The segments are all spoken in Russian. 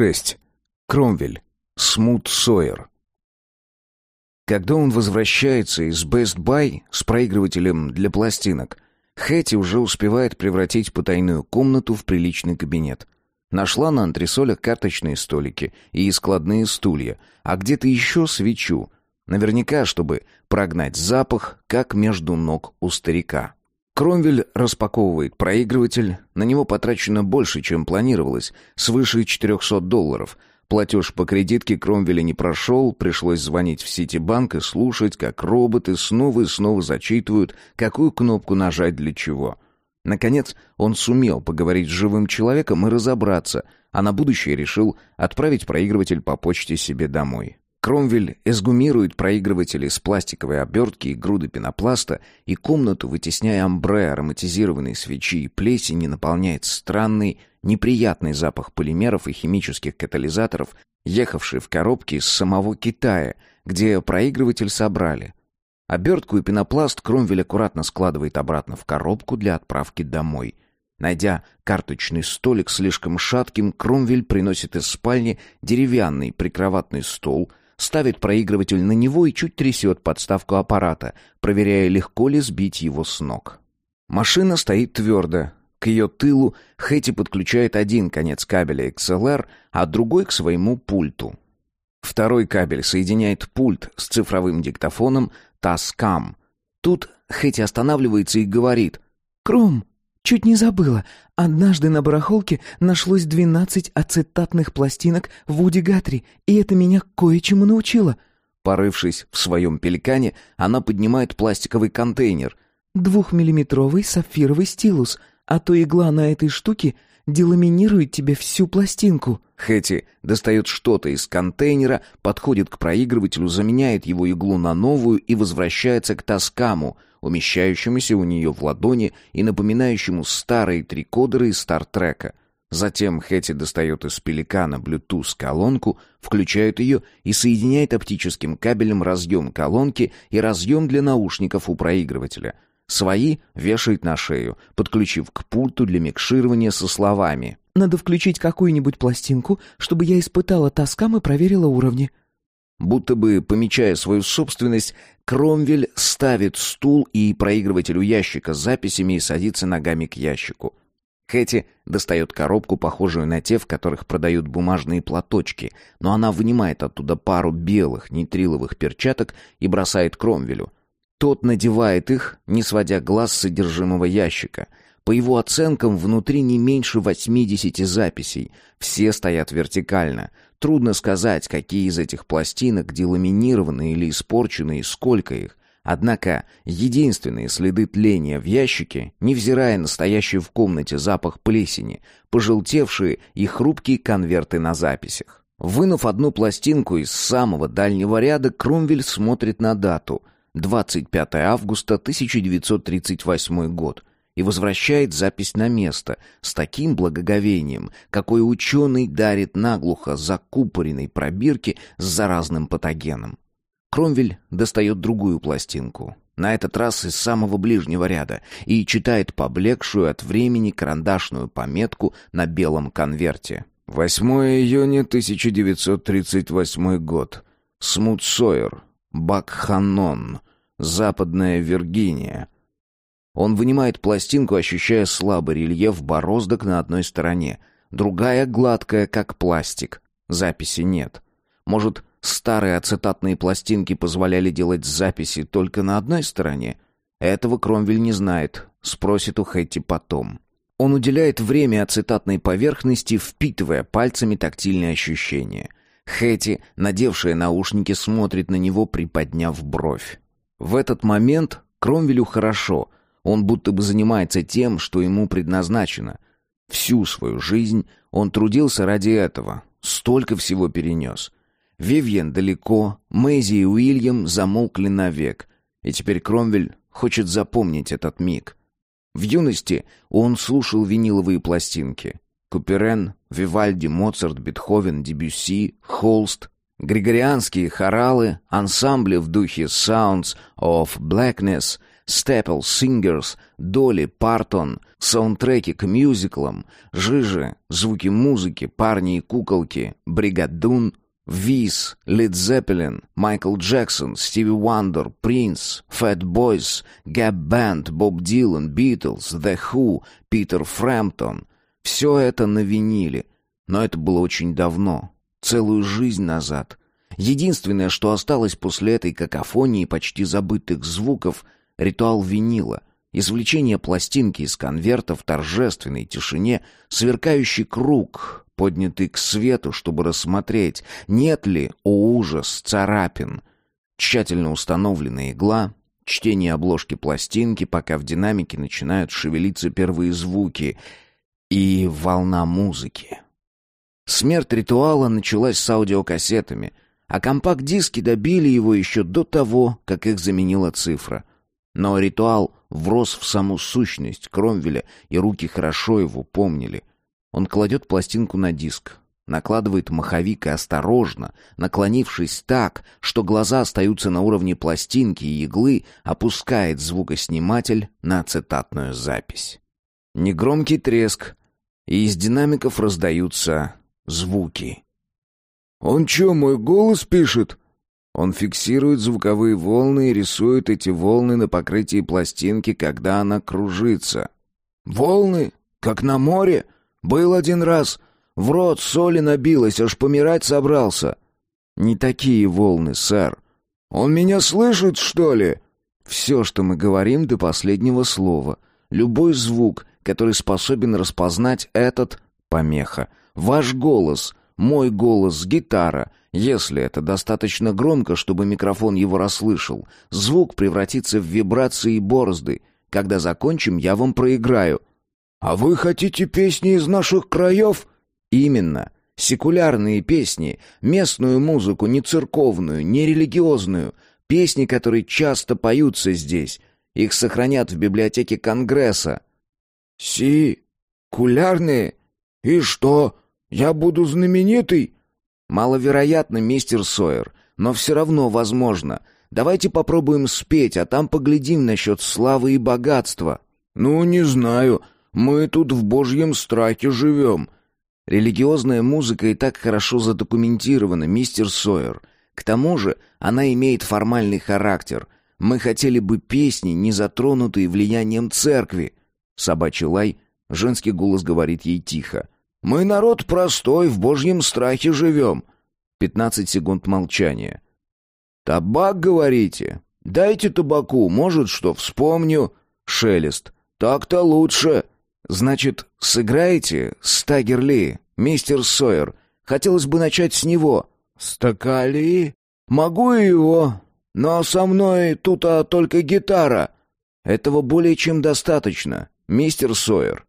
6. Кромвель. Смут Сойер. Когда он возвращается из Best Buy с проигрывателем для пластинок, Хэти уже успевает превратить потайную комнату в приличный кабинет. Нашла на антресолях карточные столики и складные стулья, а где-то еще свечу. Наверняка, чтобы прогнать запах, как между ног у старика. Кромвель распаковывает проигрыватель. На него потрачено больше, чем планировалось, свыше 400 долларов. Платеж по кредитке Кромвеля не прошел, пришлось звонить в Ситибанк и слушать, как роботы снова и снова зачитывают, какую кнопку нажать для чего. Наконец, он сумел поговорить с живым человеком и разобраться, а на будущее решил отправить проигрыватель по почте себе домой. Кромвель эсгумирует проигрыватели с пластиковой обертки и груды пенопласта, и комнату, вытесняя амбре ароматизированной свечи и плесени, наполняет странный, неприятный запах полимеров и химических катализаторов, ехавший в коробке из самого Китая, где проигрыватель собрали. Обертку и пенопласт Кромвель аккуратно складывает обратно в коробку для отправки домой. Найдя карточный столик слишком шатким, Кромвель приносит из спальни деревянный прикроватный стол — ставит проигрыватель на него и чуть трясет подставку аппарата, проверяя, легко ли сбить его с ног. Машина стоит твердо. К ее тылу Хэти подключает один конец кабеля XLR, а другой к своему пульту. Второй кабель соединяет пульт с цифровым диктофоном Tascam. Тут Хэти останавливается и говорит «Кром, чуть не забыла. Однажды на барахолке нашлось двенадцать ацетатных пластинок Вуди Гатри, и это меня кое-чему научило. Порывшись в своем пеликане, она поднимает пластиковый контейнер. Двухмиллиметровый сапфировый стилус, а то игла на этой штуке деламинирует тебе всю пластинку. Хэти достает что-то из контейнера, подходит к проигрывателю, заменяет его иглу на новую и возвращается к Тоскаму — умещающемуся у нее в ладони и напоминающему старые трикодеры из Стартрека. Затем Хэти достает из пеликана Bluetooth-колонку, включает ее и соединяет оптическим кабелем разъем колонки и разъем для наушников у проигрывателя. Свои вешает на шею, подключив к пульту для микширования со словами «Надо включить какую-нибудь пластинку, чтобы я испытала тоскам и проверила уровни». Будто бы, помечая свою собственность, Кромвель ставит стул и проигрыватель у ящика с записями и садится ногами к ящику. Хэти достает коробку, похожую на те, в которых продают бумажные платочки, но она вынимает оттуда пару белых нитриловых перчаток и бросает Кромвелю. Тот надевает их, не сводя глаз с содержимого ящика. По его оценкам, внутри не меньше 80 записей. Все стоят вертикально. Трудно сказать, какие из этих пластинок деламинированы или испорчены и сколько их. Однако единственные следы тления в ящике, невзирая на стоящий в комнате запах плесени, пожелтевшие и хрупкие конверты на записях. Вынув одну пластинку из самого дальнего ряда, Кромвель смотрит на дату — 25 августа 1938 год — и возвращает запись на место с таким благоговением, какой ученый дарит наглухо закупоренной пробирке с заразным патогеном. Кромвель достает другую пластинку, на этот раз из самого ближнего ряда, и читает поблекшую от времени карандашную пометку на белом конверте. 8 июня 1938 год. Смут Сойер, Бакханон, Западная Виргиния, он вынимает пластинку, ощущая слабый рельеф бороздок на одной стороне, другая гладкая, как пластик. Записи нет. Может, старые ацетатные пластинки позволяли делать записи только на одной стороне? Этого Кромвель не знает, спросит у Хэтти потом. Он уделяет время ацетатной поверхности, впитывая пальцами тактильные ощущения. Хэти, надевшая наушники, смотрит на него, приподняв бровь. В этот момент Кромвелю хорошо — он будто бы занимается тем, что ему предназначено. Всю свою жизнь он трудился ради этого, столько всего перенес. Вивьен далеко, Мэйзи и Уильям замолкли навек, и теперь Кромвель хочет запомнить этот миг. В юности он слушал виниловые пластинки. Куперен, Вивальди, Моцарт, Бетховен, Дебюсси, Холст, Григорианские хоралы, ансамбли в духе Sounds of Blackness — Staple Singers, Доли Партон, саундтреки к мюзиклам, Жижи, звуки музыки, парни и куколки, Бригадун, Виз, Led Zeppelin, Майкл Джексон, Стиви Уандер, Принц, Fat Boys, Gap Band, Боб Дилан, Битлз, The Who, Питер Фрэмптон. Все это на виниле. Но это было очень давно, целую жизнь назад. Единственное, что осталось после этой какофонии почти забытых звуков — ритуал винила — извлечение пластинки из конверта в торжественной тишине, сверкающий круг, поднятый к свету, чтобы рассмотреть, нет ли, о ужас, царапин. Тщательно установленная игла, чтение обложки пластинки, пока в динамике начинают шевелиться первые звуки, и волна музыки. Смерть ритуала началась с аудиокассетами, а компакт-диски добили его еще до того, как их заменила цифра. Но ритуал врос в саму сущность Кромвеля, и руки хорошо его помнили. Он кладет пластинку на диск, накладывает маховик и осторожно, наклонившись так, что глаза остаются на уровне пластинки и иглы, опускает звукосниматель на цитатную запись. Негромкий треск, и из динамиков раздаются звуки. «Он чё, мой голос пишет?» Он фиксирует звуковые волны и рисует эти волны на покрытии пластинки, когда она кружится. «Волны? Как на море?» Был один раз. В рот соли набилось, аж помирать собрался. Не такие волны, сэр. Он меня слышит, что ли? Все, что мы говорим до последнего слова. Любой звук, который способен распознать этот помеха. Ваш голос, мой голос, гитара. Если это достаточно громко, чтобы микрофон его расслышал, звук превратится в вибрации и борозды. Когда закончим, я вам проиграю. «А вы хотите песни из наших краев?» «Именно. Секулярные песни, местную музыку, не церковную, не религиозную, песни, которые часто поются здесь. Их сохранят в библиотеке Конгресса». «Си... кулярные? И что, я буду знаменитый?» «Маловероятно, мистер Сойер, но все равно возможно. Давайте попробуем спеть, а там поглядим насчет славы и богатства». «Ну, не знаю. Мы тут в божьем страхе живем». Религиозная музыка и так хорошо задокументирована, мистер Сойер. К тому же она имеет формальный характер. Мы хотели бы песни, не затронутые влиянием церкви. Собачий лай, женский голос говорит ей тихо. «Мы народ простой, в божьем страхе живем». Пятнадцать секунд молчания. «Табак, говорите? Дайте табаку, может, что вспомню». Шелест. «Так-то лучше». «Значит, сыграете Стагерли, мистер Сойер? Хотелось бы начать с него». «Стакали? Могу его. Но со мной тут а только гитара». «Этого более чем достаточно, мистер Сойер».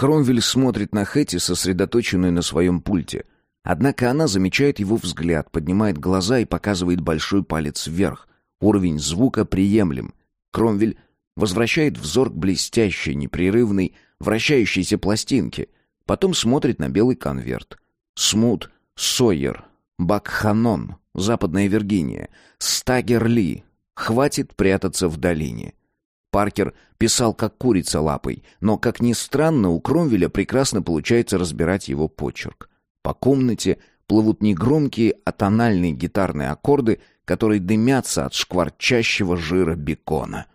Кромвель смотрит на Хэти, сосредоточенную на своем пульте. Однако она замечает его взгляд, поднимает глаза и показывает большой палец вверх. Уровень звука приемлем. Кромвель возвращает взор к блестящей, непрерывной, вращающейся пластинке, потом смотрит на белый конверт. Смут, Сойер, Бакханон, Западная Виргиния, Стагерли. Хватит прятаться в долине. Паркер писал как курица лапой, но, как ни странно, у Кромвеля прекрасно получается разбирать его почерк. По комнате плывут негромкие, а тональные гитарные аккорды, которые дымятся от шкварчащего жира бекона.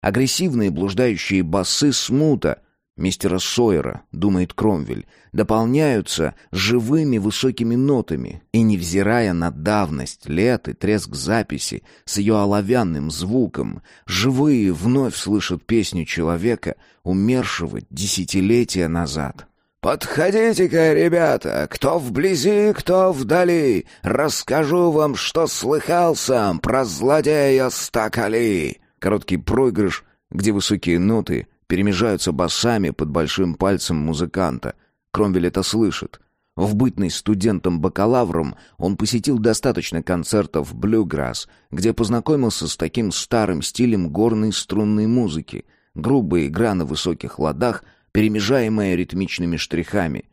Агрессивные блуждающие басы смута мистера Сойера, думает Кромвель, дополняются живыми высокими нотами, и, невзирая на давность лет и треск записи с ее оловянным звуком, живые вновь слышат песню человека, умершего десятилетия назад. «Подходите-ка, ребята, кто вблизи, кто вдали, расскажу вам, что слыхал сам про злодея Стакали». Короткий проигрыш, где высокие ноты перемежаются басами под большим пальцем музыканта. Кромвель это слышит. В бытность студентом-бакалавром он посетил достаточно концертов «Блюграсс», где познакомился с таким старым стилем горной струнной музыки. Грубая игра на высоких ладах, перемежаемая ритмичными штрихами.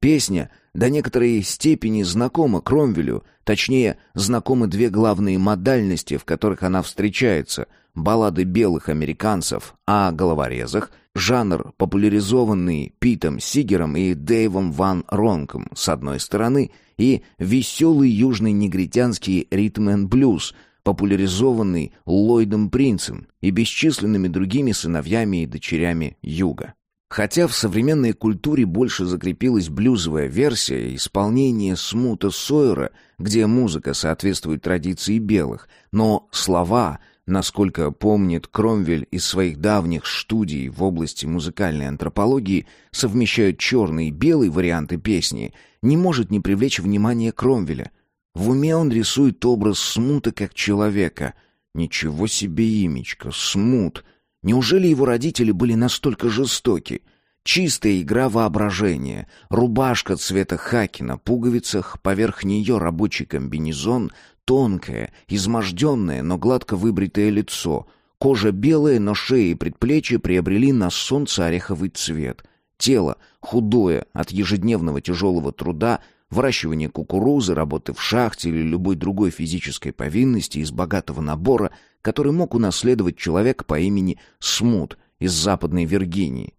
Песня до некоторой степени знакома Кромвелю, точнее, знакомы две главные модальности, в которых она встречается — баллады белых американцев о головорезах, жанр, популяризованный Питом Сигером и Дэйвом Ван Ронком с одной стороны, и веселый южный негритянский ритм-н-блюз, популяризованный Ллойдом Принцем и бесчисленными другими сыновьями и дочерями Юга. Хотя в современной культуре больше закрепилась блюзовая версия исполнения смута Сойера, где музыка соответствует традиции белых, но слова, насколько помнит Кромвель из своих давних студий в области музыкальной антропологии, совмещают черный и белый варианты песни, не может не привлечь внимание Кромвеля. В уме он рисует образ смута как человека. Ничего себе имечко, смут — Неужели его родители были настолько жестоки? Чистая игра воображения, рубашка цвета хакина, пуговицах, поверх нее рабочий комбинезон, тонкое, изможденное, но гладко выбритое лицо, кожа белая, но шея и предплечья приобрели на солнце ореховый цвет, тело худое от ежедневного тяжелого труда, выращивания кукурузы, работы в шахте или любой другой физической повинности из богатого набора — который мог унаследовать человек по имени Смут из Западной Виргинии.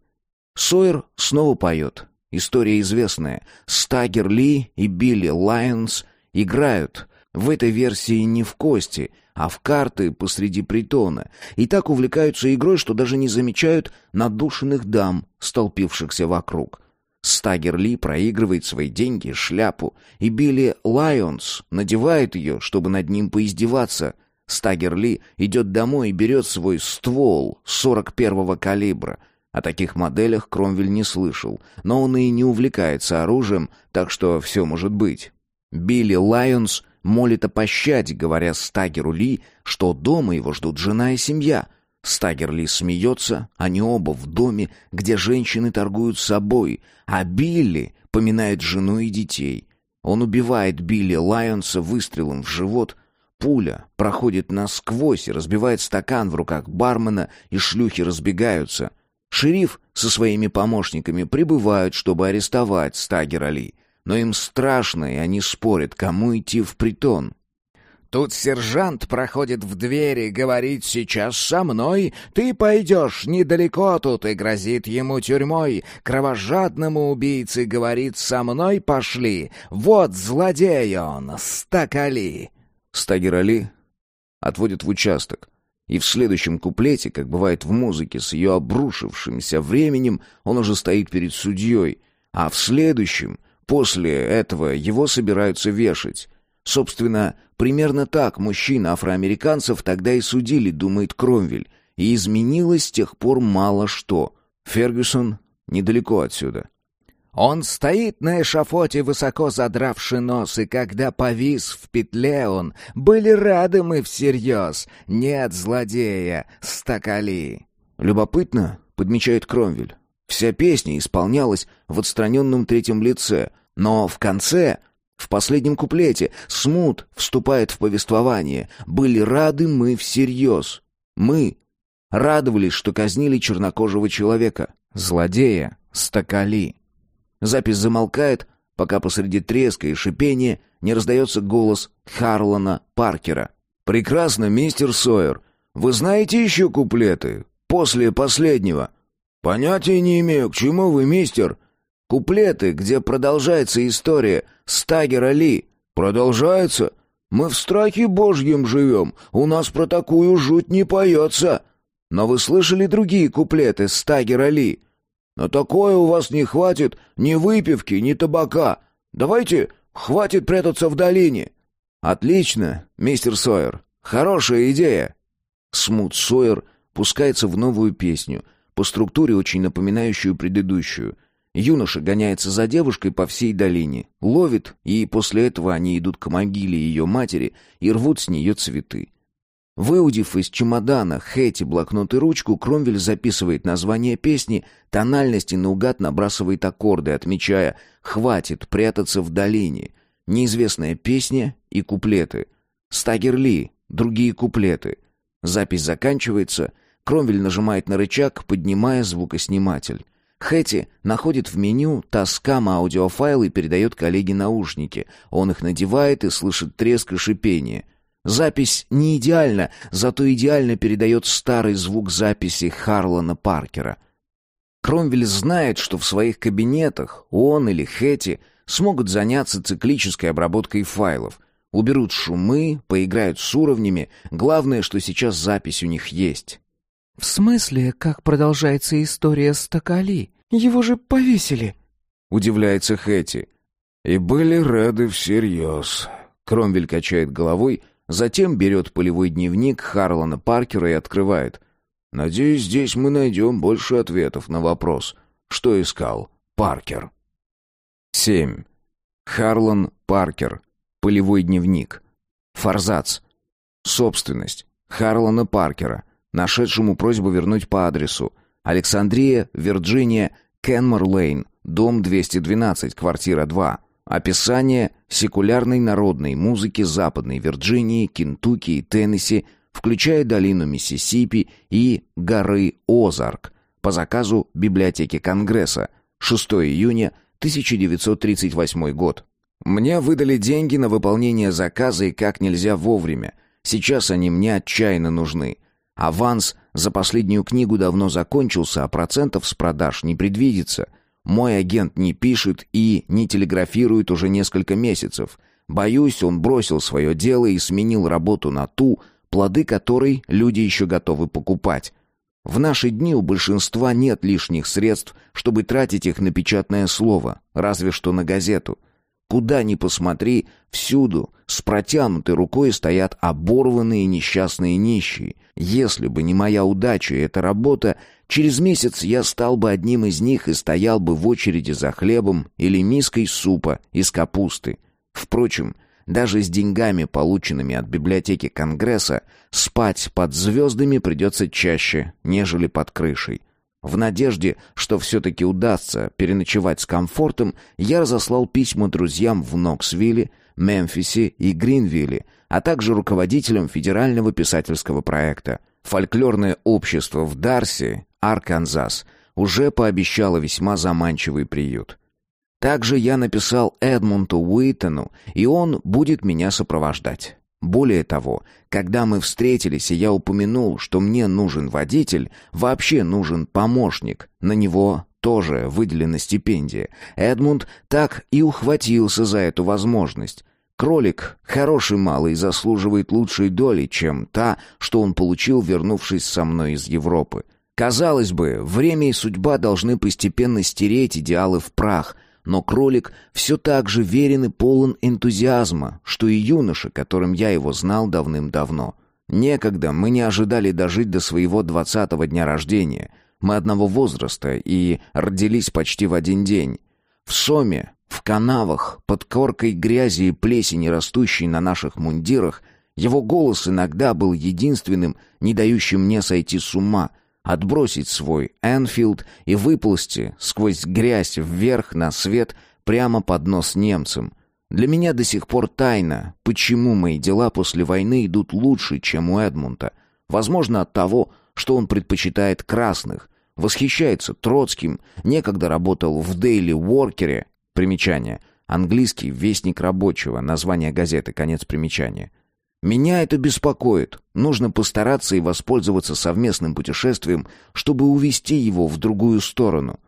Сойер снова поет. История известная. Стагер Ли и Билли Лайонс играют в этой версии не в кости, а в карты посреди притона, и так увлекаются игрой, что даже не замечают надушенных дам, столпившихся вокруг. Стагер Ли проигрывает свои деньги, шляпу, и Билли Лайонс надевает ее, чтобы над ним поиздеваться — Стагер Ли идет домой и берет свой ствол 41-го калибра. О таких моделях Кромвель не слышал, но он и не увлекается оружием, так что все может быть. Билли Лайонс молит о пощаде, говоря Стагеру Ли, что дома его ждут жена и семья. Стагер Ли смеется, они оба в доме, где женщины торгуют собой, а Билли поминает жену и детей. Он убивает Билли Лайонса выстрелом в живот, Пуля проходит насквозь и разбивает стакан в руках бармена, и шлюхи разбегаются. Шериф со своими помощниками прибывают, чтобы арестовать Стагер Али. Но им страшно, и они спорят, кому идти в притон. Тут сержант проходит в двери, говорит «Сейчас со мной, ты пойдешь недалеко тут» и грозит ему тюрьмой. Кровожадному убийце говорит «Со мной пошли, вот злодей он, стакали». Стагер Али отводит в участок. И в следующем куплете, как бывает в музыке, с ее обрушившимся временем, он уже стоит перед судьей, а в следующем, после этого, его собираются вешать. Собственно, примерно так мужчин афроамериканцев тогда и судили, думает Кромвель, и изменилось с тех пор мало что. Фергюсон недалеко отсюда. Он стоит на эшафоте, высоко задравший нос, и когда повис в петле он, были рады мы всерьез. Нет злодея, стакали. Любопытно, подмечает Кромвель. Вся песня исполнялась в отстраненном третьем лице, но в конце, в последнем куплете, смут вступает в повествование. Были рады мы всерьез. Мы радовались, что казнили чернокожего человека, злодея, стакали. Запись замолкает, пока посреди треска и шипения не раздается голос Харлана Паркера. «Прекрасно, мистер Сойер. Вы знаете еще куплеты? После последнего?» «Понятия не имею, к чему вы, мистер?» «Куплеты, где продолжается история Стагера Ли». «Продолжается? Мы в страхе божьем живем. У нас про такую жуть не поется». «Но вы слышали другие куплеты Стагера Ли?» На такое у вас не хватит ни выпивки, ни табака. Давайте, хватит прятаться в долине». «Отлично, мистер Сойер. Хорошая идея». Смут Сойер пускается в новую песню, по структуре очень напоминающую предыдущую. Юноша гоняется за девушкой по всей долине, ловит, и после этого они идут к могиле ее матери и рвут с нее цветы. Выудив из чемодана Хэти блокнот и ручку, Кромвель записывает название песни, тональность и наугад набрасывает аккорды, отмечая «Хватит прятаться в долине», неизвестная песня и куплеты. Стагер Ли, другие куплеты. Запись заканчивается, Кромвель нажимает на рычаг, поднимая звукосниматель. Хэти находит в меню Таскам аудиофайл и передает коллеге наушники. Он их надевает и слышит треск и шипение — Запись не идеальна, зато идеально передает старый звук записи Харлана Паркера. Кромвель знает, что в своих кабинетах он или Хэти смогут заняться циклической обработкой файлов, уберут шумы, поиграют с уровнями, главное, что сейчас запись у них есть. «В смысле, как продолжается история Стакали? Его же повесили!» — удивляется Хэти. «И были рады всерьез». Кромвель качает головой, затем берет полевой дневник Харлана Паркера и открывает. «Надеюсь, здесь мы найдем больше ответов на вопрос, что искал Паркер». 7. Харлан Паркер. Полевой дневник. Форзац. Собственность. Харлана Паркера, нашедшему просьбу вернуть по адресу. Александрия, Вирджиния, Кенмор Лейн, дом 212, квартира 2. Описание секулярной народной музыки Западной Вирджинии, Кентукки и Теннесси, включая долину Миссисипи и горы Озарк, по заказу Библиотеки Конгресса, 6 июня 1938 год. Мне выдали деньги на выполнение заказа и как нельзя вовремя. Сейчас они мне отчаянно нужны. Аванс за последнюю книгу давно закончился, а процентов с продаж не предвидится. Мой агент не пишет и не телеграфирует уже несколько месяцев. Боюсь, он бросил свое дело и сменил работу на ту, плоды которой люди еще готовы покупать. В наши дни у большинства нет лишних средств, чтобы тратить их на печатное слово, разве что на газету. Куда ни посмотри, всюду с протянутой рукой стоят оборванные несчастные нищие. Если бы не моя удача и эта работа, через месяц я стал бы одним из них и стоял бы в очереди за хлебом или миской супа из капусты. Впрочем, даже с деньгами, полученными от библиотеки Конгресса, спать под звездами придется чаще, нежели под крышей. В надежде, что все-таки удастся переночевать с комфортом, я разослал письма друзьям в Ноксвилле, Мемфисе и Гринвилле, а также руководителям федерального писательского проекта. Фольклорное общество в Дарси, Арканзас, уже пообещало весьма заманчивый приют. Также я написал Эдмунту Уитону, и он будет меня сопровождать. Более того, когда мы встретились, и я упомянул, что мне нужен водитель, вообще нужен помощник, на него тоже выделена стипендия. Эдмунд так и ухватился за эту возможность. Кролик, хороший малый, заслуживает лучшей доли, чем та, что он получил, вернувшись со мной из Европы. Казалось бы, время и судьба должны постепенно стереть идеалы в прах — но кролик все так же верен и полон энтузиазма, что и юноша, которым я его знал давным-давно. Некогда мы не ожидали дожить до своего двадцатого дня рождения. Мы одного возраста и родились почти в один день. В Соме, в канавах, под коркой грязи и плесени, растущей на наших мундирах, его голос иногда был единственным, не дающим мне сойти с ума — отбросить свой Энфилд и выползти сквозь грязь вверх на свет прямо под нос немцам. Для меня до сих пор тайна, почему мои дела после войны идут лучше, чем у Эдмунда. Возможно, от того, что он предпочитает красных, восхищается Троцким, некогда работал в Daily Worker, примечание, английский вестник рабочего, название газеты, конец примечания. Меня это беспокоит. Нужно постараться и воспользоваться совместным путешествием, чтобы увести его в другую сторону.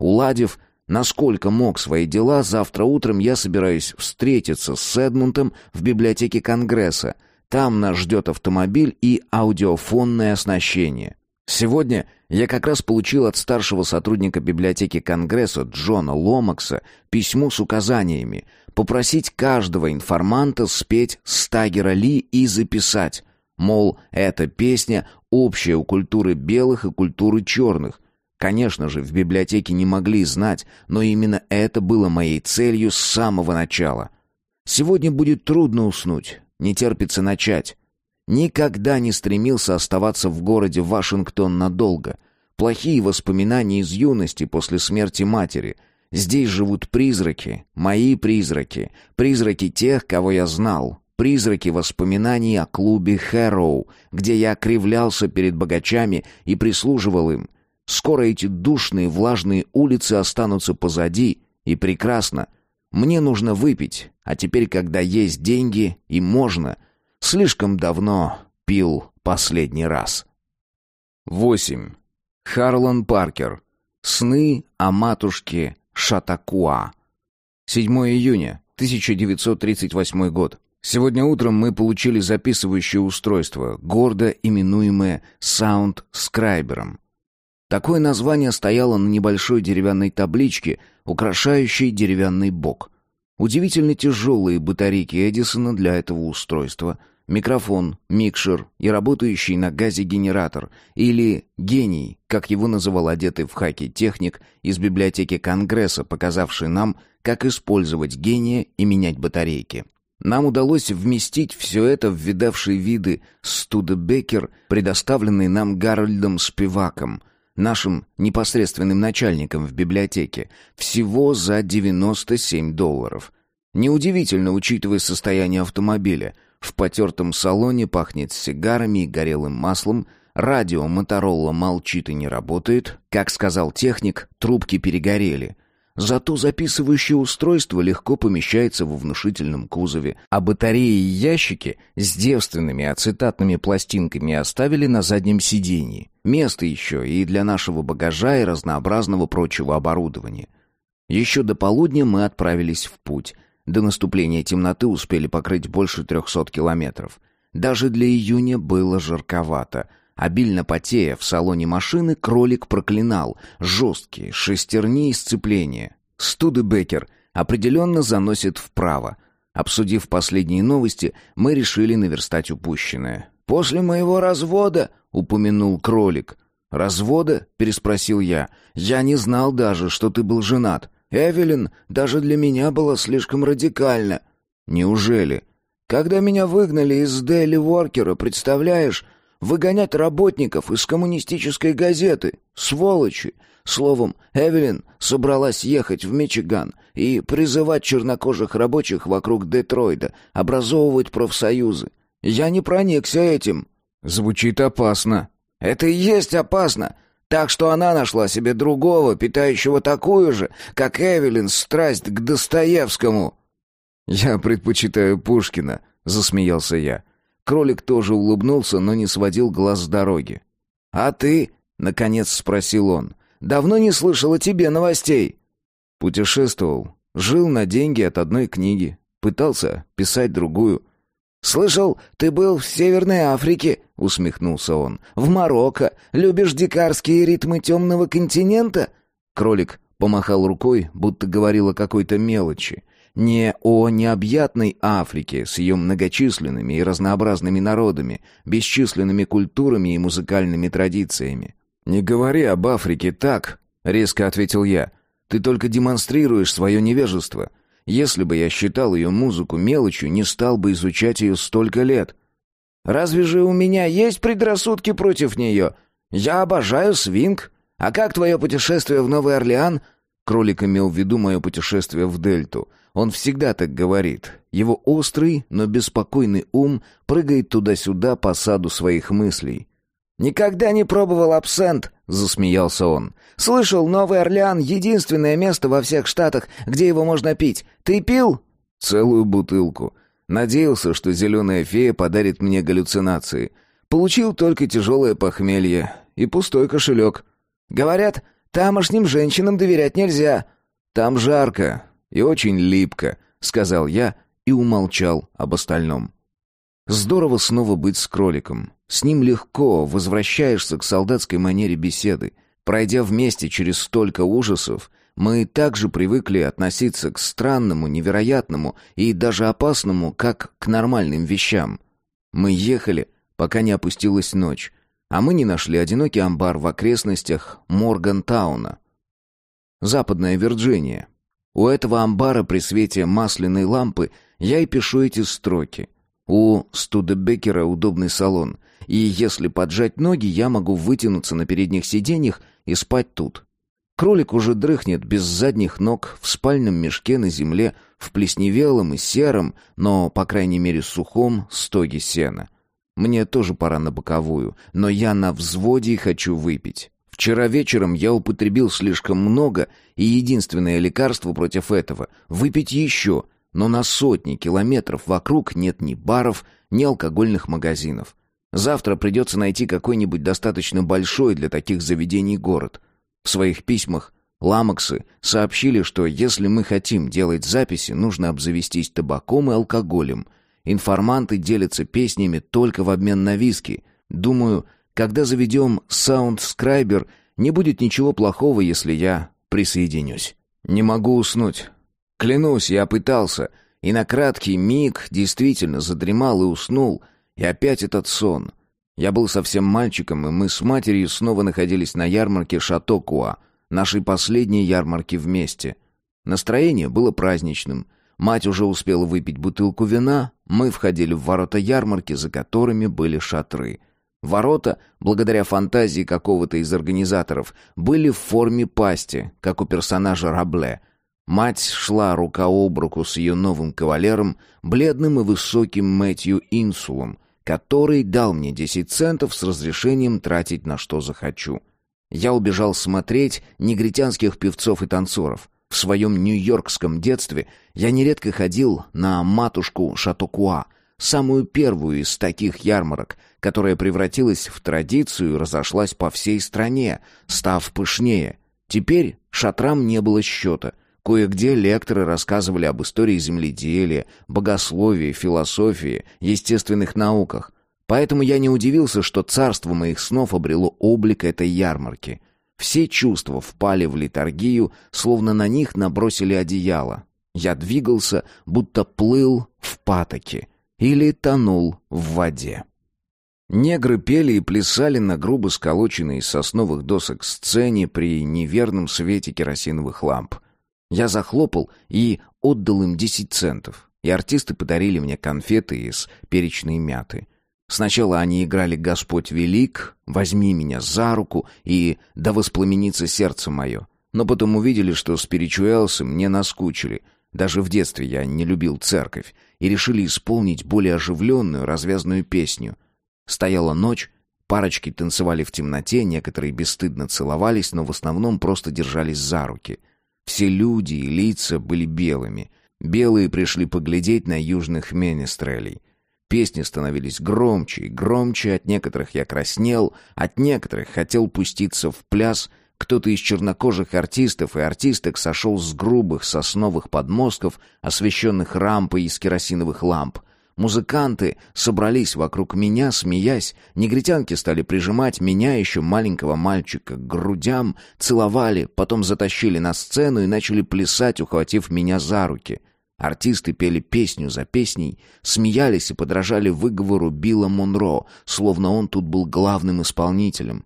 Уладив, насколько мог свои дела, завтра утром я собираюсь встретиться с Эдмунтом в библиотеке Конгресса. Там нас ждет автомобиль и аудиофонное оснащение. Сегодня я как раз получил от старшего сотрудника библиотеки Конгресса Джона Ломакса письмо с указаниями попросить каждого информанта спеть Стагера Ли и записать, мол, эта песня общая у культуры белых и культуры черных. Конечно же, в библиотеке не могли знать, но именно это было моей целью с самого начала. Сегодня будет трудно уснуть, не терпится начать. Никогда не стремился оставаться в городе Вашингтон надолго. Плохие воспоминания из юности после смерти матери. Здесь живут призраки, мои призраки, призраки тех, кого я знал, призраки воспоминаний о клубе Хэроу, где я кривлялся перед богачами и прислуживал им. Скоро эти душные влажные улицы останутся позади, и прекрасно. Мне нужно выпить, а теперь, когда есть деньги и можно, Слишком давно пил последний раз. 8. Харлан Паркер. Сны о матушке Шатакуа. 7 июня 1938 год. Сегодня утром мы получили записывающее устройство, гордо именуемое саунд-скрайбером. Такое название стояло на небольшой деревянной табличке, украшающей деревянный бок. Удивительно тяжелые батарейки Эдисона для этого устройства, микрофон, микшер и работающий на газе генератор, или «гений», как его называл одетый в хаки техник из библиотеки Конгресса, показавший нам, как использовать гения и менять батарейки. Нам удалось вместить все это в видавшие виды Студебекер, предоставленный нам Гарольдом Спиваком, нашим непосредственным начальником в библиотеке, всего за 97 долларов. Неудивительно, учитывая состояние автомобиля. В потертом салоне пахнет сигарами и горелым маслом, радио Моторола молчит и не работает. Как сказал техник, трубки перегорели — Зато записывающее устройство легко помещается во внушительном кузове, а батареи и ящики с девственными ацетатными пластинками оставили на заднем сиденье. Место еще и для нашего багажа и разнообразного прочего оборудования. Еще до полудня мы отправились в путь. До наступления темноты успели покрыть больше трехсот километров. Даже для июня было жарковато — Обильно потея в салоне машины, кролик проклинал жесткие шестерни и сцепления. Студебекер определенно заносит вправо. Обсудив последние новости, мы решили наверстать упущенное. «После моего развода», — упомянул кролик. «Развода?» — переспросил я. «Я не знал даже, что ты был женат». «Эвелин даже для меня была слишком радикальна». «Неужели?» «Когда меня выгнали из Дели Воркера, представляешь, Выгонять работников из коммунистической газеты. Сволочи. Словом, Эвелин собралась ехать в Мичиган и призывать чернокожих рабочих вокруг Детройда, образовывать профсоюзы. Я не проникся этим. Звучит опасно. Это и есть опасно. Так что она нашла себе другого, питающего такую же, как Эвелин, страсть к Достоевскому. «Я предпочитаю Пушкина», — засмеялся я. Кролик тоже улыбнулся, но не сводил глаз с дороги. «А ты?» — наконец спросил он. «Давно не слышал о тебе новостей?» Путешествовал. Жил на деньги от одной книги. Пытался писать другую. «Слышал, ты был в Северной Африке?» — усмехнулся он. «В Марокко. Любишь дикарские ритмы темного континента?» Кролик помахал рукой, будто говорил о какой-то мелочи не о необъятной Африке с ее многочисленными и разнообразными народами, бесчисленными культурами и музыкальными традициями. «Не говори об Африке так», — резко ответил я. «Ты только демонстрируешь свое невежество. Если бы я считал ее музыку мелочью, не стал бы изучать ее столько лет». «Разве же у меня есть предрассудки против нее? Я обожаю свинг. А как твое путешествие в Новый Орлеан?» Кролик имел в виду мое путешествие в Дельту — он всегда так говорит. Его острый, но беспокойный ум прыгает туда-сюда по саду своих мыслей. «Никогда не пробовал абсент», — засмеялся он. «Слышал, Новый Орлеан — единственное место во всех штатах, где его можно пить. Ты пил?» «Целую бутылку. Надеялся, что зеленая фея подарит мне галлюцинации. Получил только тяжелое похмелье и пустой кошелек». «Говорят, тамошним женщинам доверять нельзя». «Там жарко, и очень липко», — сказал я и умолчал об остальном. Здорово снова быть с кроликом. С ним легко возвращаешься к солдатской манере беседы. Пройдя вместе через столько ужасов, мы также привыкли относиться к странному, невероятному и даже опасному, как к нормальным вещам. Мы ехали, пока не опустилась ночь, а мы не нашли одинокий амбар в окрестностях Моргантауна. Западная Вирджиния, у этого амбара при свете масляной лампы я и пишу эти строки. У Студебекера удобный салон, и если поджать ноги, я могу вытянуться на передних сиденьях и спать тут. Кролик уже дрыхнет без задних ног в спальном мешке на земле, в плесневелом и сером, но, по крайней мере, сухом стоге сена. Мне тоже пора на боковую, но я на взводе и хочу выпить. Вчера вечером я употребил слишком много, и единственное лекарство против этого — выпить еще, но на сотни километров вокруг нет ни баров, ни алкогольных магазинов. Завтра придется найти какой-нибудь достаточно большой для таких заведений город. В своих письмах Ламаксы сообщили, что если мы хотим делать записи, нужно обзавестись табаком и алкоголем. Информанты делятся песнями только в обмен на виски. Думаю, когда заведем саундскрайбер, не будет ничего плохого, если я присоединюсь. Не могу уснуть. Клянусь, я пытался, и на краткий миг действительно задремал и уснул, и опять этот сон. Я был совсем мальчиком, и мы с матерью снова находились на ярмарке Шатокуа, нашей последней ярмарке вместе. Настроение было праздничным. Мать уже успела выпить бутылку вина, мы входили в ворота ярмарки, за которыми были шатры. Ворота, благодаря фантазии какого-то из организаторов, были в форме пасти, как у персонажа Рабле. Мать шла рука об руку с ее новым кавалером, бледным и высоким Мэтью Инсулом, который дал мне десять центов с разрешением тратить на что захочу. Я убежал смотреть негритянских певцов и танцоров. В своем нью-йоркском детстве я нередко ходил на матушку Шатокуа, самую первую из таких ярмарок, которая превратилась в традицию и разошлась по всей стране, став пышнее. Теперь шатрам не было счета. Кое-где лекторы рассказывали об истории земледелия, богословии, философии, естественных науках. Поэтому я не удивился, что царство моих снов обрело облик этой ярмарки. Все чувства впали в литургию, словно на них набросили одеяло. Я двигался, будто плыл в патоке или тонул в воде. Негры пели и плясали на грубо сколоченной из сосновых досок сцене при неверном свете керосиновых ламп. Я захлопал и отдал им десять центов, и артисты подарили мне конфеты из перечной мяты. Сначала они играли «Господь велик», «Возьми меня за руку» и «Да воспламенится сердце мое». Но потом увидели, что спиричуэлсы мне наскучили. Даже в детстве я не любил церковь. И решили исполнить более оживленную, развязную песню. Стояла ночь, парочки танцевали в темноте, некоторые бесстыдно целовались, но в основном просто держались за руки. Все люди и лица были белыми. Белые пришли поглядеть на южных менестрелей. Песни становились громче и громче, от некоторых я краснел, от некоторых хотел пуститься в пляс. Кто-то из чернокожих артистов и артисток сошел с грубых сосновых подмостков, освещенных рампой из керосиновых ламп. Музыканты собрались вокруг меня, смеясь. Негритянки стали прижимать меня, еще маленького мальчика, к грудям, целовали, потом затащили на сцену и начали плясать, ухватив меня за руки — Артисты пели песню за песней, смеялись и подражали выговору Билла Монро, словно он тут был главным исполнителем.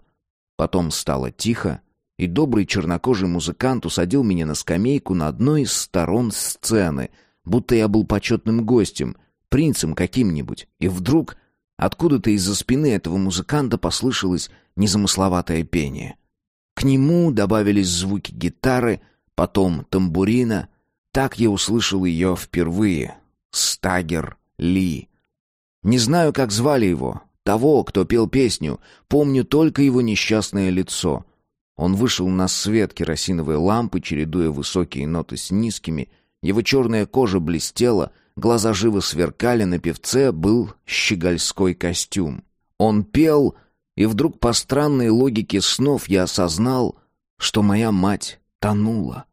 Потом стало тихо, и добрый чернокожий музыкант усадил меня на скамейку на одной из сторон сцены, будто я был почетным гостем, принцем каким-нибудь. И вдруг откуда-то из-за спины этого музыканта послышалось незамысловатое пение. К нему добавились звуки гитары, потом тамбурина — так я услышал ее впервые. Стагер Ли. Не знаю, как звали его, того, кто пел песню, помню только его несчастное лицо. Он вышел на свет керосиновой лампы, чередуя высокие ноты с низкими. Его черная кожа блестела, глаза живо сверкали, на певце был щегольской костюм. Он пел, и вдруг по странной логике снов я осознал, что моя мать тонула.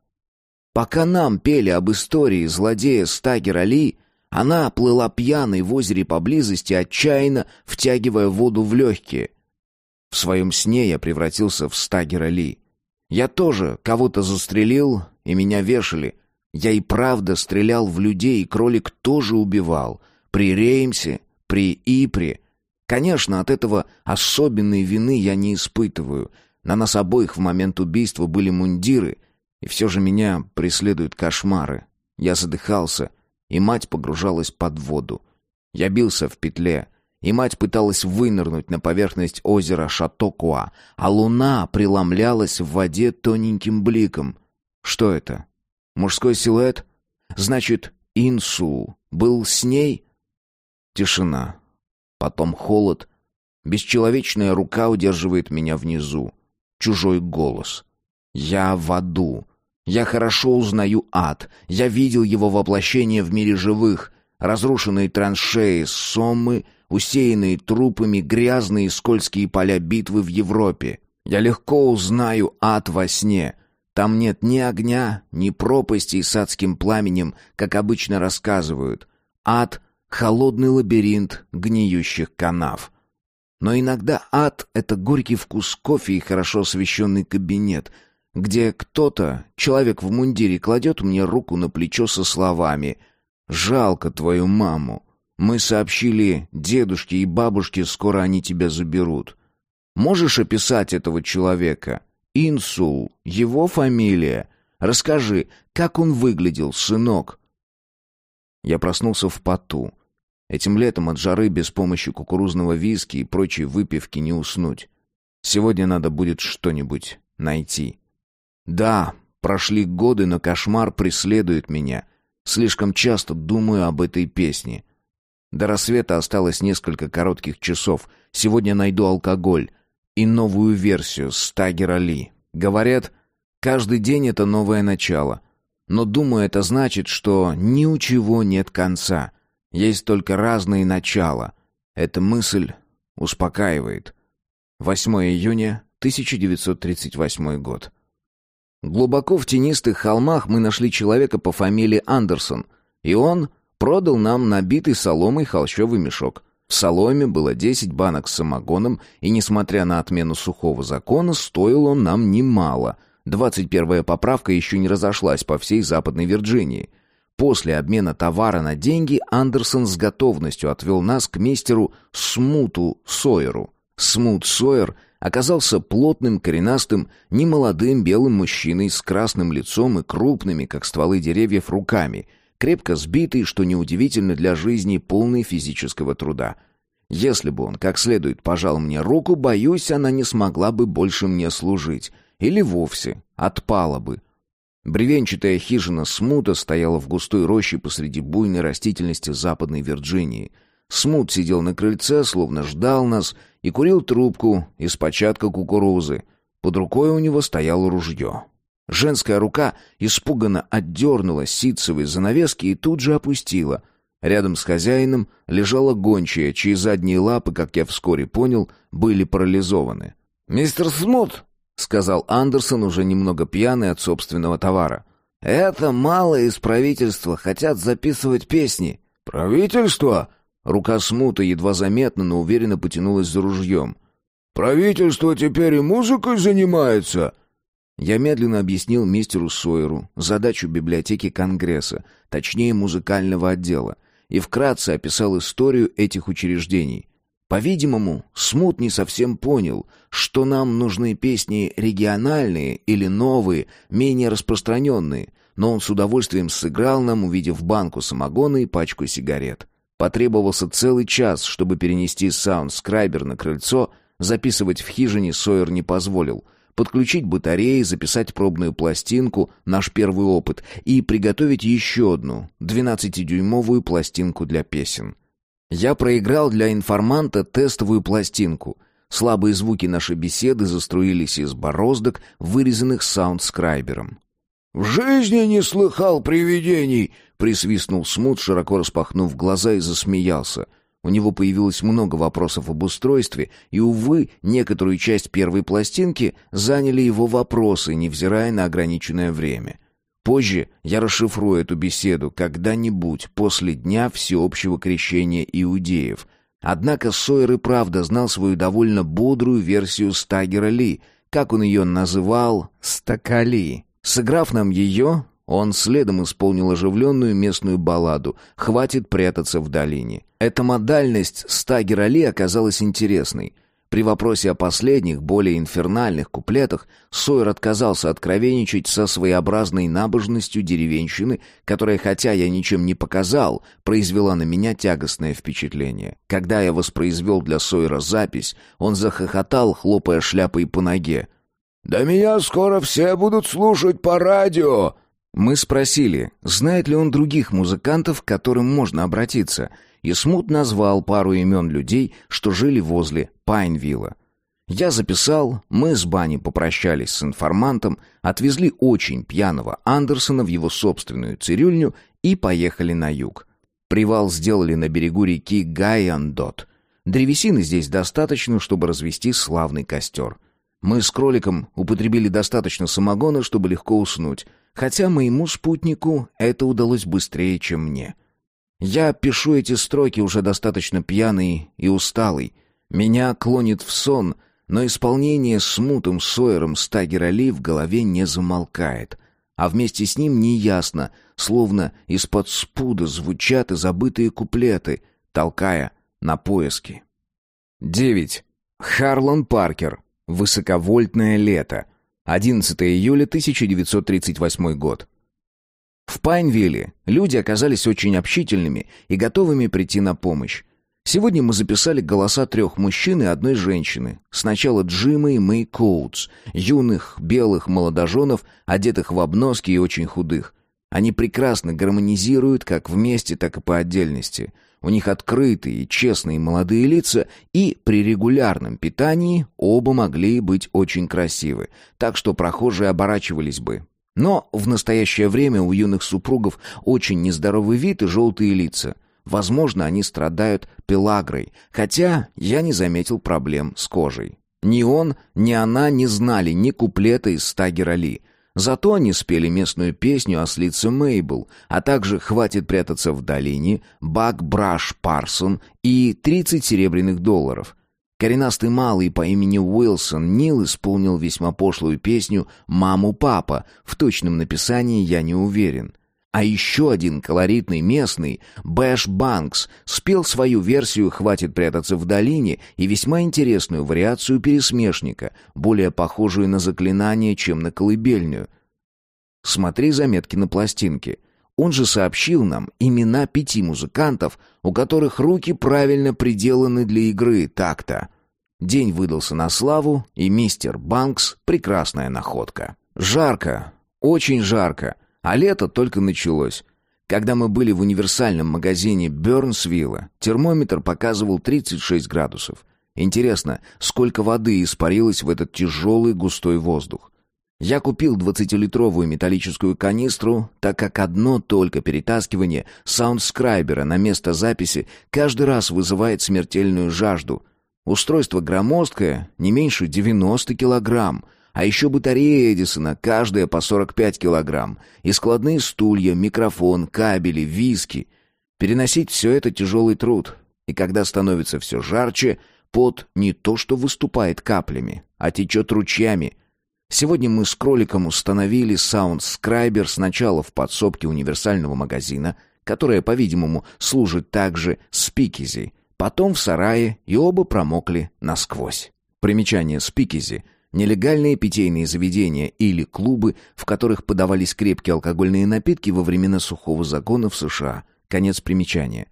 Пока нам пели об истории злодея Стагера Ли, она плыла пьяной в озере поблизости, отчаянно втягивая воду в легкие. В своем сне я превратился в Стагера Ли. Я тоже кого-то застрелил, и меня вешали. Я и правда стрелял в людей, и кролик тоже убивал. При Реймсе, при Ипре. Конечно, от этого особенной вины я не испытываю. На нас обоих в момент убийства были мундиры, и все же меня преследуют кошмары. Я задыхался, и мать погружалась под воду. Я бился в петле, и мать пыталась вынырнуть на поверхность озера Шатокуа, а луна преломлялась в воде тоненьким бликом. Что это? Мужской силуэт? Значит, Инсу был с ней? Тишина. Потом холод. Бесчеловечная рука удерживает меня внизу. Чужой голос. Я в аду. Я хорошо узнаю ад. Я видел его воплощение в мире живых. разрушенные траншеи Соммы, усеянные трупами грязные скользкие поля битвы в Европе. Я легко узнаю ад во сне. Там нет ни огня, ни пропасти с адским пламенем, как обычно рассказывают. Ад — холодный лабиринт гниющих канав. Но иногда ад — это горький вкус кофе и хорошо освещенный кабинет, где кто-то, человек в мундире, кладет мне руку на плечо со словами «Жалко твою маму. Мы сообщили дедушке и бабушке, скоро они тебя заберут». Можешь описать этого человека? Инсул, его фамилия. Расскажи, как он выглядел, сынок?» Я проснулся в поту. Этим летом от жары без помощи кукурузного виски и прочей выпивки не уснуть. Сегодня надо будет что-нибудь найти. Да, прошли годы, но кошмар преследует меня. Слишком часто думаю об этой песне. До рассвета осталось несколько коротких часов. Сегодня найду алкоголь и новую версию Стагера Ли. Говорят, каждый день это новое начало. Но думаю, это значит, что ни у чего нет конца. Есть только разные начала. Эта мысль успокаивает. 8 июня 1938 год. Глубоко в тенистых холмах мы нашли человека по фамилии Андерсон, и он продал нам набитый соломой холщовый мешок. В соломе было десять банок с самогоном, и, несмотря на отмену сухого закона, стоил он нам немало. Двадцать первая поправка еще не разошлась по всей Западной Вирджинии. После обмена товара на деньги Андерсон с готовностью отвел нас к мистеру Смуту Сойеру. Смут Сойер оказался плотным, коренастым, немолодым белым мужчиной с красным лицом и крупными, как стволы деревьев, руками — крепко сбитый, что неудивительно для жизни, полной физического труда. Если бы он как следует пожал мне руку, боюсь, она не смогла бы больше мне служить. Или вовсе отпала бы. Бревенчатая хижина Смута стояла в густой роще посреди буйной растительности Западной Вирджинии. Смут сидел на крыльце, словно ждал нас, и курил трубку из початка кукурузы. Под рукой у него стояло ружье. Женская рука испуганно отдернула ситцевые занавески и тут же опустила. Рядом с хозяином лежала гончая, чьи задние лапы, как я вскоре понял, были парализованы. «Мистер Смут», — сказал Андерсон, уже немного пьяный от собственного товара, — «это мало из правительства, хотят записывать песни». «Правительство?» Рука Смута едва заметно, но уверенно потянулась за ружьем. «Правительство теперь и музыкой занимается?» Я медленно объяснил мистеру Сойеру задачу библиотеки Конгресса, точнее музыкального отдела, и вкратце описал историю этих учреждений. По-видимому, Смут не совсем понял, что нам нужны песни региональные или новые, менее распространенные, но он с удовольствием сыграл нам, увидев банку самогона и пачку сигарет. Потребовался целый час, чтобы перенести саундскрайбер на крыльцо, записывать в хижине Сойер не позволил — подключить батареи, записать пробную пластинку, наш первый опыт, и приготовить еще одну, 12-дюймовую пластинку для песен. Я проиграл для информанта тестовую пластинку. Слабые звуки нашей беседы заструились из бороздок, вырезанных саундскрайбером. «В жизни не слыхал привидений!» — присвистнул Смут, широко распахнув глаза и засмеялся. У него появилось много вопросов об устройстве, и, увы, некоторую часть первой пластинки заняли его вопросы, невзирая на ограниченное время. Позже я расшифрую эту беседу когда-нибудь после дня всеобщего крещения иудеев. Однако Сойер и правда знал свою довольно бодрую версию Стагера Ли, как он ее называл «Стакали». Сыграв нам ее, он следом исполнил оживленную местную балладу «Хватит прятаться в долине». Эта модальность Стагера Ли оказалась интересной. При вопросе о последних, более инфернальных куплетах Сойер отказался откровенничать со своеобразной набожностью деревенщины, которая, хотя я ничем не показал, произвела на меня тягостное впечатление. Когда я воспроизвел для Сойера запись, он захохотал, хлопая шляпой по ноге. «Да меня скоро все будут слушать по радио!» Мы спросили, знает ли он других музыкантов, к которым можно обратиться, и Смут назвал пару имен людей, что жили возле Пайнвилла. Я записал, мы с Бани попрощались с информантом, отвезли очень пьяного Андерсона в его собственную цирюльню и поехали на юг. Привал сделали на берегу реки Гайандот. Древесины здесь достаточно, чтобы развести славный костер. Мы с кроликом употребили достаточно самогона, чтобы легко уснуть, хотя моему спутнику это удалось быстрее, чем мне. Я пишу эти строки уже достаточно пьяный и усталый. Меня клонит в сон, но исполнение смутым Сойером Стагера Ли в голове не замолкает, а вместе с ним неясно, словно из-под спуда звучат и забытые куплеты, толкая на поиски. 9. Харлан Паркер. Высоковольтное лето. 11 июля 1938 год. В Пайнвилле люди оказались очень общительными и готовыми прийти на помощь. Сегодня мы записали голоса трех мужчин и одной женщины. Сначала Джима и Мэй Коутс, юных, белых молодоженов, одетых в обноски и очень худых. Они прекрасно гармонизируют как вместе, так и по отдельности. У них открытые честные молодые лица, и при регулярном питании оба могли быть очень красивы, так что прохожие оборачивались бы. Но в настоящее время у юных супругов очень нездоровый вид и желтые лица – Возможно, они страдают пелагрой, хотя я не заметил проблем с кожей. Ни он, ни она не знали ни куплета из Стагера Ли. Зато они спели местную песню о слице Мейбл, а также «Хватит прятаться в долине», «Бак Браш Парсон» и «30 серебряных долларов». Коренастый малый по имени Уилсон Нил исполнил весьма пошлую песню «Маму-папа». В точном написании я не уверен. А еще один колоритный местный, Бэш Банкс, спел свою версию «Хватит прятаться в долине» и весьма интересную вариацию пересмешника, более похожую на заклинание, чем на колыбельную. Смотри заметки на пластинке. Он же сообщил нам имена пяти музыкантов, у которых руки правильно приделаны для игры так-то. День выдался на славу, и мистер Банкс — прекрасная находка. Жарко, очень жарко — а лето только началось. Когда мы были в универсальном магазине Бёрнсвилла, термометр показывал 36 градусов. Интересно, сколько воды испарилось в этот тяжелый густой воздух. Я купил 20-литровую металлическую канистру, так как одно только перетаскивание саундскрайбера на место записи каждый раз вызывает смертельную жажду. Устройство громоздкое, не меньше 90 килограмм — а еще батареи Эдисона, каждая по 45 килограмм. И складные стулья, микрофон, кабели, виски. Переносить все это тяжелый труд. И когда становится все жарче, пот не то что выступает каплями, а течет ручьями. Сегодня мы с кроликом установили саундскрайбер сначала в подсобке универсального магазина, которая, по-видимому, служит также спикизи, потом в сарае, и оба промокли насквозь. Примечание спикизи — Нелегальные питейные заведения или клубы, в которых подавались крепкие алкогольные напитки во времена сухого закона в США. Конец примечания.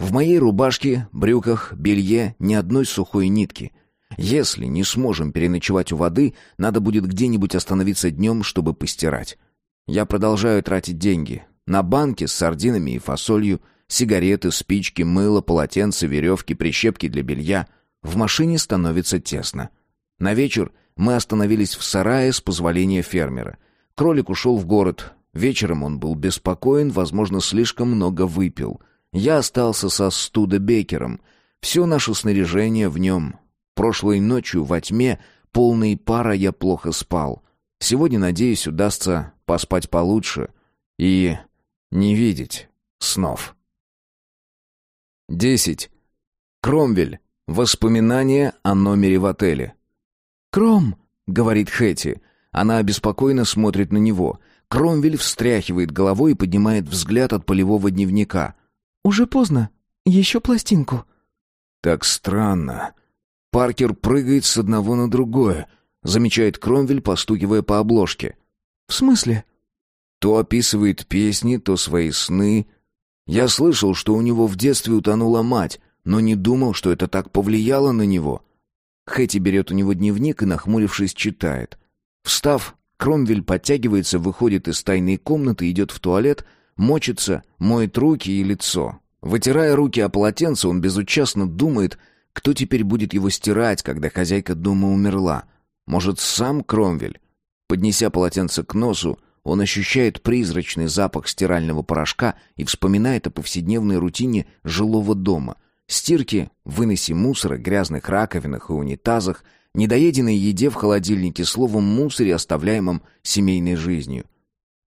В моей рубашке, брюках, белье ни одной сухой нитки. Если не сможем переночевать у воды, надо будет где-нибудь остановиться днем, чтобы постирать. Я продолжаю тратить деньги. На банки с сардинами и фасолью, сигареты, спички, мыло, полотенца, веревки, прищепки для белья. В машине становится тесно. На вечер мы остановились в сарае с позволения фермера. Кролик ушел в город. Вечером он был беспокоен, возможно, слишком много выпил. Я остался со Студебекером. Все наше снаряжение в нем. Прошлой ночью во тьме, полной пара, я плохо спал. Сегодня, надеюсь, удастся поспать получше и не видеть снов. 10. Кромвель. Воспоминания о номере в отеле. «Кром!» — говорит Хэти. Она обеспокоенно смотрит на него. Кромвель встряхивает головой и поднимает взгляд от полевого дневника. «Уже поздно. Еще пластинку». «Так странно. Паркер прыгает с одного на другое», — замечает Кромвель, постукивая по обложке. «В смысле?» То описывает песни, то свои сны. Я слышал, что у него в детстве утонула мать, но не думал, что это так повлияло на него. Хэти берет у него дневник и, нахмурившись, читает. Встав, Кромвель подтягивается, выходит из тайной комнаты, идет в туалет, мочится, моет руки и лицо. Вытирая руки о полотенце, он безучастно думает, кто теперь будет его стирать, когда хозяйка дома умерла. Может, сам Кромвель? Поднеся полотенце к носу, Он ощущает призрачный запах стирального порошка и вспоминает о повседневной рутине жилого дома. Стирки, выносе мусора, грязных раковинах и унитазах, недоеденной еде в холодильнике, словом, мусоре, оставляемом семейной жизнью.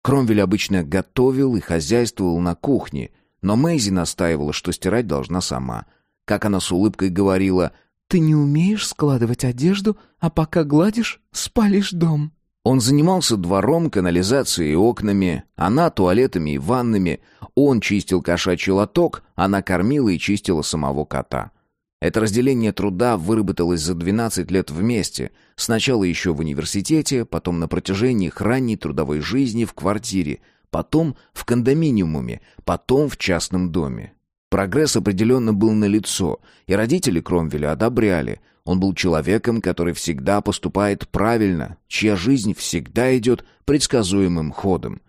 Кромвель обычно готовил и хозяйствовал на кухне, но Мэйзи настаивала, что стирать должна сама. Как она с улыбкой говорила, «Ты не умеешь складывать одежду, а пока гладишь, спалишь дом». Он занимался двором, канализацией и окнами, она туалетами и ваннами, он чистил кошачий лоток, она кормила и чистила самого кота. Это разделение труда выработалось за 12 лет вместе, сначала еще в университете, потом на протяжении их ранней трудовой жизни в квартире, потом в кондоминиуме, потом в частном доме. Прогресс определенно был налицо, и родители Кромвеля одобряли – он был человеком, который всегда поступает правильно, чья жизнь всегда идет предсказуемым ходом.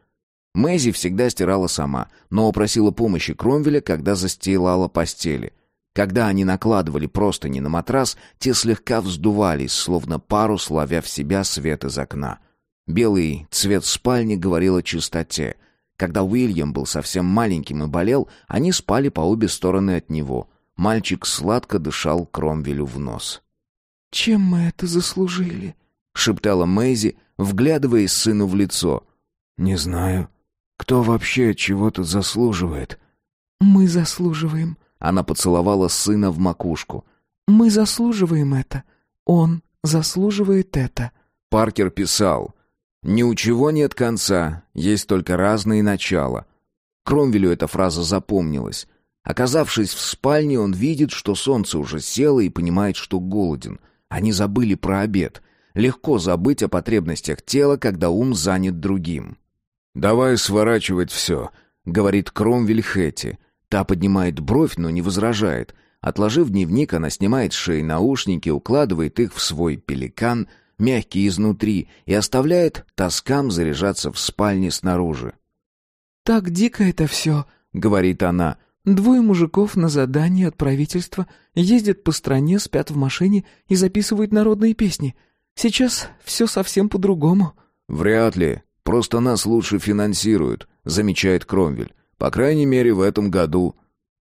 Мэйзи всегда стирала сама, но просила помощи Кромвеля, когда застилала постели. Когда они накладывали простыни на матрас, те слегка вздувались, словно парус, ловя в себя свет из окна. Белый цвет спальни говорил о чистоте. Когда Уильям был совсем маленьким и болел, они спали по обе стороны от него. Мальчик сладко дышал Кромвелю в нос. «Чем мы это заслужили?» — шептала Мэйзи, вглядываясь сыну в лицо. «Не знаю. Кто вообще чего-то заслуживает?» «Мы заслуживаем». Она поцеловала сына в макушку. «Мы заслуживаем это. Он заслуживает это». Паркер писал. «Ни у чего нет конца, есть только разные начала». Кромвелю эта фраза запомнилась. Оказавшись в спальне, он видит, что солнце уже село и понимает, что голоден. Они забыли про обед. Легко забыть о потребностях тела, когда ум занят другим. «Давай сворачивать все», — говорит Кромвель Хэтти. Та поднимает бровь, но не возражает. Отложив дневник, она снимает с шеи наушники, укладывает их в свой пеликан, мягкий изнутри, и оставляет тоскам заряжаться в спальне снаружи. «Так дико это все», — говорит она, — Двое мужиков на задание от правительства ездят по стране, спят в машине и записывают народные песни. Сейчас все совсем по-другому». «Вряд ли. Просто нас лучше финансируют», — замечает Кромвель. «По крайней мере, в этом году».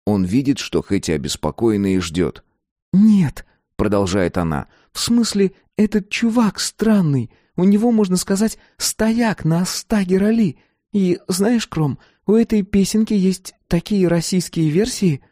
Он видит, что Хэти обеспокоена и ждет. «Нет», — продолжает она, — «в смысле, этот чувак странный. У него, можно сказать, стояк на Астагер-Али. И, знаешь, Кром, у этой песенки есть такие российские версии?»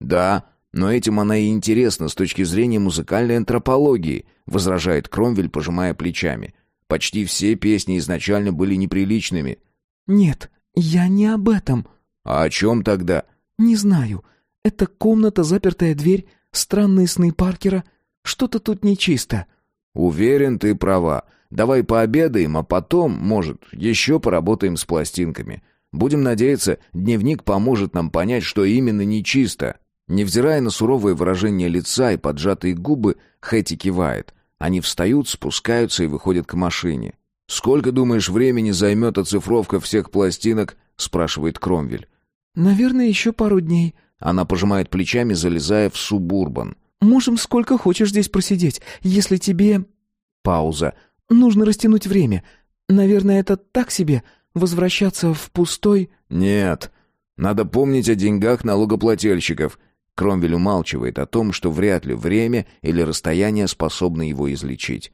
«Да, но этим она и интересна с точки зрения музыкальной антропологии», возражает Кромвель, пожимая плечами. «Почти все песни изначально были неприличными». «Нет, я не об этом». «А о чем тогда?» «Не знаю. Это комната, запертая дверь, странные сны Паркера. Что-то тут нечисто». «Уверен, ты права. Давай пообедаем, а потом, может, еще поработаем с пластинками. Будем надеяться, дневник поможет нам понять, что именно нечисто. Невзирая на суровое выражение лица и поджатые губы, Хэти кивает. Они встают, спускаются и выходят к машине. «Сколько, думаешь, времени займет оцифровка всех пластинок?» — спрашивает Кромвель. «Наверное, еще пару дней». Она пожимает плечами, залезая в субурбан. «Можем сколько хочешь здесь просидеть, если тебе...» Пауза. «Нужно растянуть время. Наверное, это так себе. Возвращаться в пустой... Нет. Надо помнить о деньгах налогоплательщиков. Кромвель умалчивает о том, что вряд ли время или расстояние способны его излечить.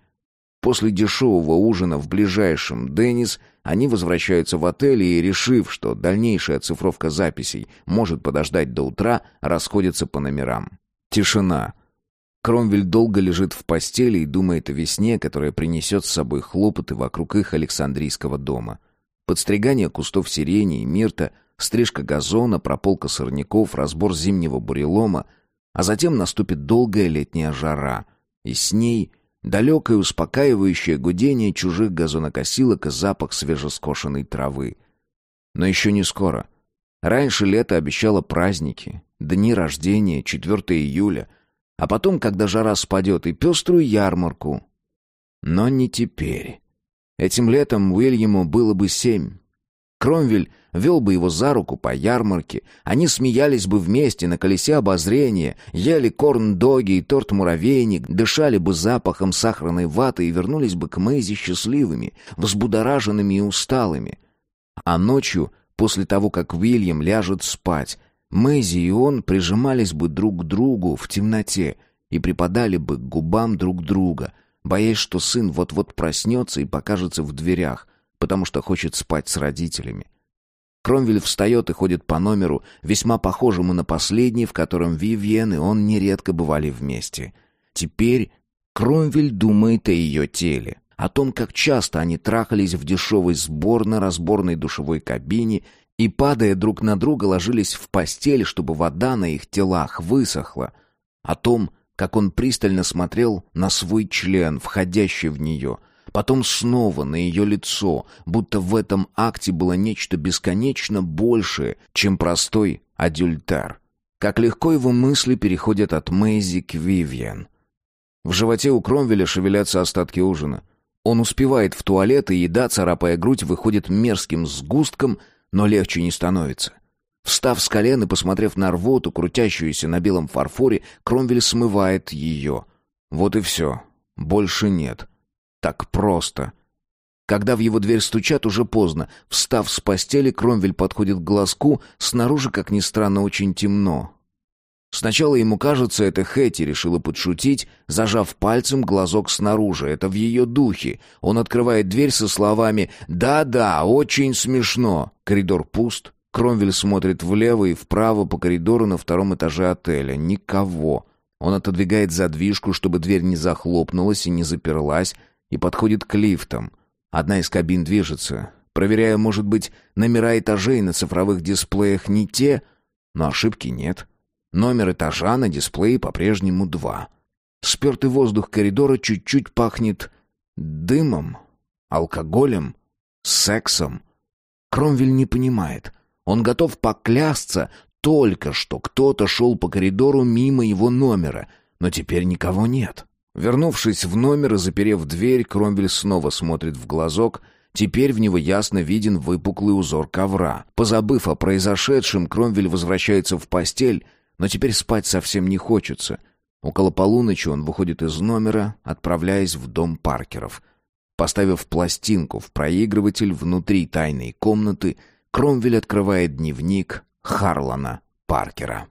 После дешевого ужина в ближайшем Деннис они возвращаются в отель и, решив, что дальнейшая оцифровка записей может подождать до утра, расходятся по номерам. Тишина. Кромвель долго лежит в постели и думает о весне, которая принесет с собой хлопоты вокруг их Александрийского дома — Подстригание кустов сирени и мирта, стрижка газона, прополка сорняков, разбор зимнего бурелома, а затем наступит долгая летняя жара, и с ней далекое успокаивающее гудение чужих газонокосилок и запах свежескошенной травы. Но еще не скоро. Раньше лето обещало праздники, дни рождения, 4 июля, а потом, когда жара спадет, и пеструю ярмарку. Но не теперь. Этим летом Уильяму было бы семь. Кромвель вел бы его за руку по ярмарке, они смеялись бы вместе на колесе обозрения, ели корн-доги и торт-муравейник, дышали бы запахом сахарной ваты и вернулись бы к Мэйзи счастливыми, взбудораженными и усталыми. А ночью, после того, как Уильям ляжет спать, Мэйзи и он прижимались бы друг к другу в темноте и припадали бы к губам друг друга, боясь, что сын вот-вот проснется и покажется в дверях, потому что хочет спать с родителями. Кромвель встает и ходит по номеру, весьма похожему на последний, в котором Вивьен и он нередко бывали вместе. Теперь Кромвель думает о ее теле, о том, как часто они трахались в дешевой сборно-разборной душевой кабине и, падая друг на друга, ложились в постель, чтобы вода на их телах высохла, о том, как он пристально смотрел на свой член, входящий в нее, потом снова на ее лицо, будто в этом акте было нечто бесконечно большее, чем простой адюльтер. Как легко его мысли переходят от Мэйзи к Вивьен. В животе у Кромвеля шевелятся остатки ужина. Он успевает в туалет, и еда, царапая грудь, выходит мерзким сгустком, но легче не становится. Встав с колен и посмотрев на рвоту, крутящуюся на белом фарфоре, Кромвель смывает ее. Вот и все. Больше нет. Так просто. Когда в его дверь стучат, уже поздно. Встав с постели, Кромвель подходит к глазку. Снаружи, как ни странно, очень темно. Сначала ему кажется, это Хэти решила подшутить, зажав пальцем глазок снаружи. Это в ее духе. Он открывает дверь со словами «Да-да, очень смешно». Коридор пуст. Кромвель смотрит влево и вправо по коридору на втором этаже отеля. Никого. Он отодвигает задвижку, чтобы дверь не захлопнулась и не заперлась, и подходит к лифтам. Одна из кабин движется. Проверяя, может быть, номера этажей на цифровых дисплеях не те, но ошибки нет. Номер этажа на дисплее по-прежнему два. Спертый воздух коридора чуть-чуть пахнет дымом, алкоголем, сексом. Кромвель не понимает. Он готов поклясться, только что кто-то шел по коридору мимо его номера, но теперь никого нет. Вернувшись в номер и заперев дверь, Кромвель снова смотрит в глазок. Теперь в него ясно виден выпуклый узор ковра. Позабыв о произошедшем, Кромвель возвращается в постель — но теперь спать совсем не хочется. Около полуночи он выходит из номера, отправляясь в дом Паркеров. Поставив пластинку в проигрыватель внутри тайной комнаты, Кромвель открывает дневник Харлана Паркера.